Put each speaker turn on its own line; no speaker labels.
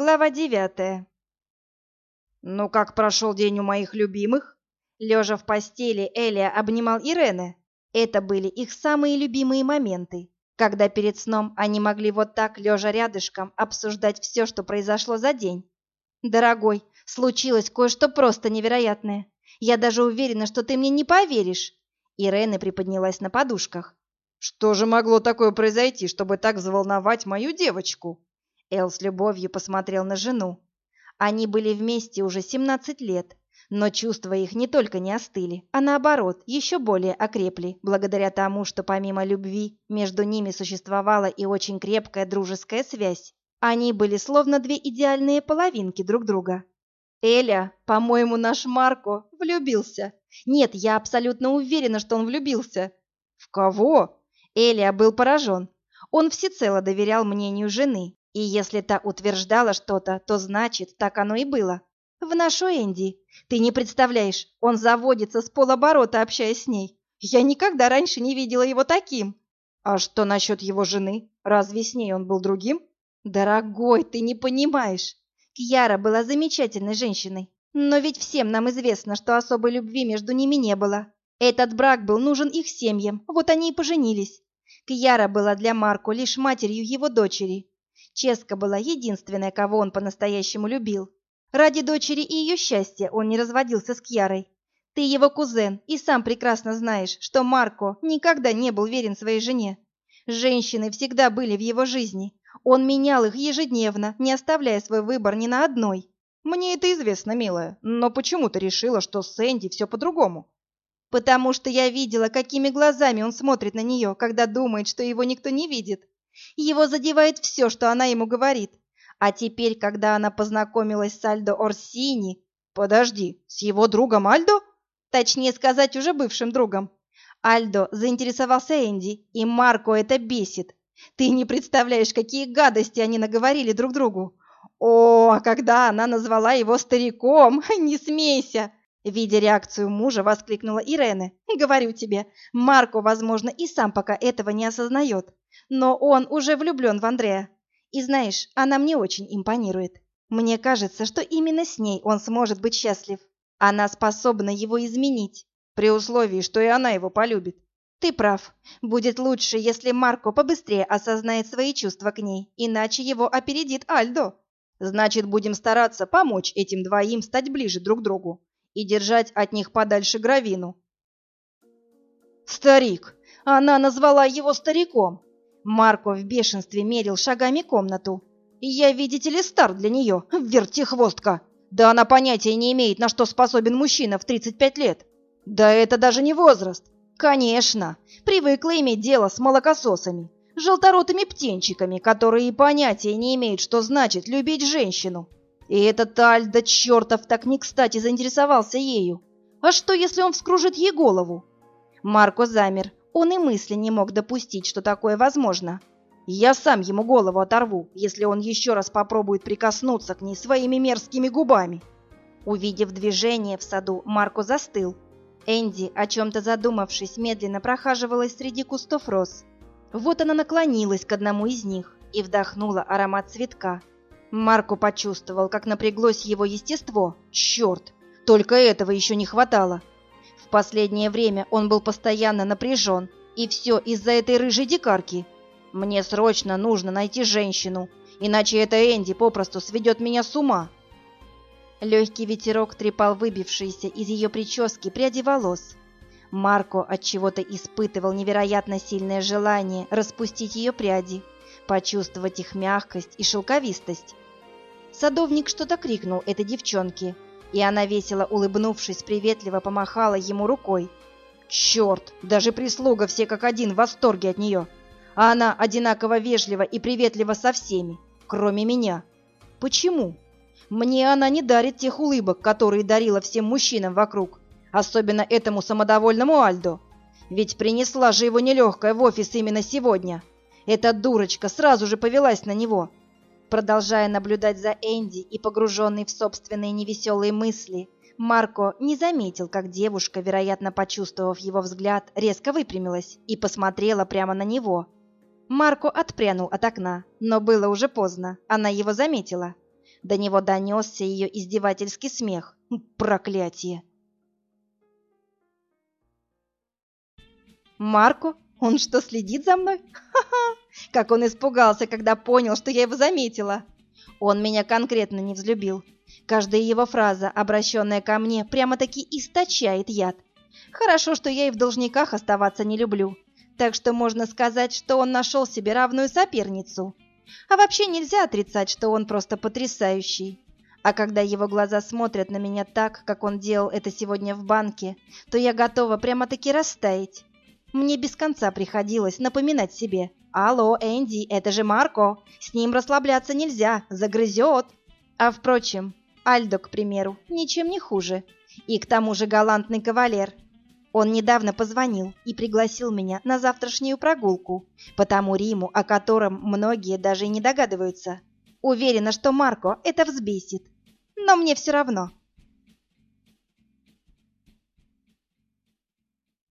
Глава девятая.
«Ну как прошел день у моих любимых?»
Лежа в постели, Элия обнимал Ирене. Это были их самые любимые моменты, когда перед сном они могли вот так, лежа рядышком, обсуждать все, что произошло за день. «Дорогой, случилось кое-что просто невероятное. Я даже уверена, что ты мне не поверишь». Ирена приподнялась на подушках.
«Что же могло такое произойти, чтобы так взволновать мою девочку?»
Эл с любовью посмотрел на жену. Они были вместе уже 17 лет, но чувства их не только не остыли, а наоборот, еще более окрепли, благодаря тому, что помимо любви между ними существовала и очень крепкая дружеская связь. Они были словно две идеальные половинки друг друга. Эля, по-моему, наш Марко влюбился. Нет, я абсолютно уверена, что он влюбился.
В кого?
Эля был поражен. Он всецело доверял мнению жены, и если та утверждала что-то, то значит, так оно и было. В нашу Энди. Ты не представляешь, он заводится с полоборота, общаясь с ней. Я никогда раньше не видела его таким.
А что насчет его жены? Разве с ней он был другим?
Дорогой, ты не понимаешь. Кьяра была замечательной женщиной. Но ведь всем нам известно, что особой любви между ними не было. Этот брак был нужен их семьям, вот они и поженились. Кьяра была для Марко лишь матерью его дочери, Ческа была единственная, кого он по-настоящему любил. Ради дочери и ее счастья он не разводился с Кьярой. Ты его кузен и сам прекрасно знаешь, что Марко никогда не был верен своей жене. Женщины всегда были в его жизни. Он менял их ежедневно, не оставляя свой выбор ни на одной.
Мне это известно, милая, но почему ты решила, что с Энди все по-другому?
Потому что я видела, какими глазами он смотрит на нее, когда думает, что его никто не видит. Его задевает все, что она ему говорит. А теперь, когда она познакомилась с Альдо Орсини...
Подожди, с его другом Альдо?
Точнее сказать, уже бывшим другом. Альдо заинтересовался Энди, и Марко это бесит. Ты не представляешь, какие гадости они наговорили друг другу. О, а когда она назвала его стариком, не смейся. Видя реакцию мужа, воскликнула Ирене. «Говорю тебе, Марко, возможно, и сам пока этого не осознает. Но он уже влюблен в Андрея. И знаешь, она мне очень импонирует. Мне кажется, что именно с ней он сможет быть счастлив. Она способна его изменить,
при условии, что и она его полюбит.
Ты прав. Будет лучше, если Марко побыстрее осознает свои чувства к ней, иначе его опередит Альдо.
Значит, будем стараться помочь этим двоим стать ближе друг к другу и держать от них подальше Гравину.
Старик! Она назвала его стариком. Марко в бешенстве мерил шагами комнату. «Я, видите ли, стар для нее, вертихвостка! Да она понятия не имеет, на что способен мужчина в 35 лет! Да это даже не возраст! Конечно, привыкла иметь дело с молокососами, желторотыми птенчиками, которые и понятия не имеют, что значит любить женщину. И этот Альда чертов так не кстати заинтересовался ею. А что, если он вскружит ей голову? Марко замер, он и мысли не мог допустить, что такое возможно. Я сам ему голову оторву, если он еще раз попробует прикоснуться к ней своими мерзкими губами. Увидев движение в саду, Марко застыл. Энди, о чем-то задумавшись, медленно прохаживалась среди кустов роз. Вот она наклонилась к одному из них и вдохнула аромат цветка. Марко почувствовал, как напряглось его естество. Черт, только этого еще не хватало. В последнее время он был постоянно напряжен, и все из-за этой рыжей дикарки. Мне срочно нужно найти женщину, иначе эта Энди попросту сведет меня с ума. Легкий ветерок трепал выбившиеся из ее прически пряди волос. Марко от чего-то испытывал невероятно сильное желание распустить ее пряди, почувствовать их мягкость и шелковистость. Садовник что-то крикнул этой девчонке, и она, весело улыбнувшись, приветливо помахала ему рукой. Черт, даже прислуга все как один в восторге от нее. А она одинаково вежлива и приветлива со всеми, кроме меня. Почему? Мне она не дарит тех улыбок, которые дарила всем мужчинам вокруг, особенно этому самодовольному Альдо. Ведь принесла же его нелегкая в офис именно сегодня. Эта дурочка сразу же повелась на него, Продолжая наблюдать за Энди и погруженный в собственные невеселые мысли, Марко не заметил, как девушка, вероятно, почувствовав его взгляд, резко выпрямилась и посмотрела прямо на него. Марко отпрянул от окна, но было уже поздно, она его заметила. До него донесся ее издевательский смех. Проклятие! Марко? Он что, следит за мной? Как он испугался, когда понял, что я его заметила. Он меня конкретно не взлюбил. Каждая его фраза, обращенная ко мне, прямо-таки источает яд. Хорошо, что я и в должниках оставаться не люблю. Так что можно сказать, что он нашел себе равную соперницу. А вообще нельзя отрицать, что он просто потрясающий. А когда его глаза смотрят на меня так, как он делал это сегодня в банке, то я готова прямо-таки растаять. Мне без конца приходилось напоминать себе. «Алло, Энди, это же Марко! С ним расслабляться нельзя, загрызет!» А впрочем, Альдо, к примеру, ничем не хуже. И к тому же галантный кавалер. Он недавно позвонил и пригласил меня на завтрашнюю прогулку, по тому Риму, о котором многие даже и не догадываются. Уверена, что Марко это взбесит. Но мне все равно.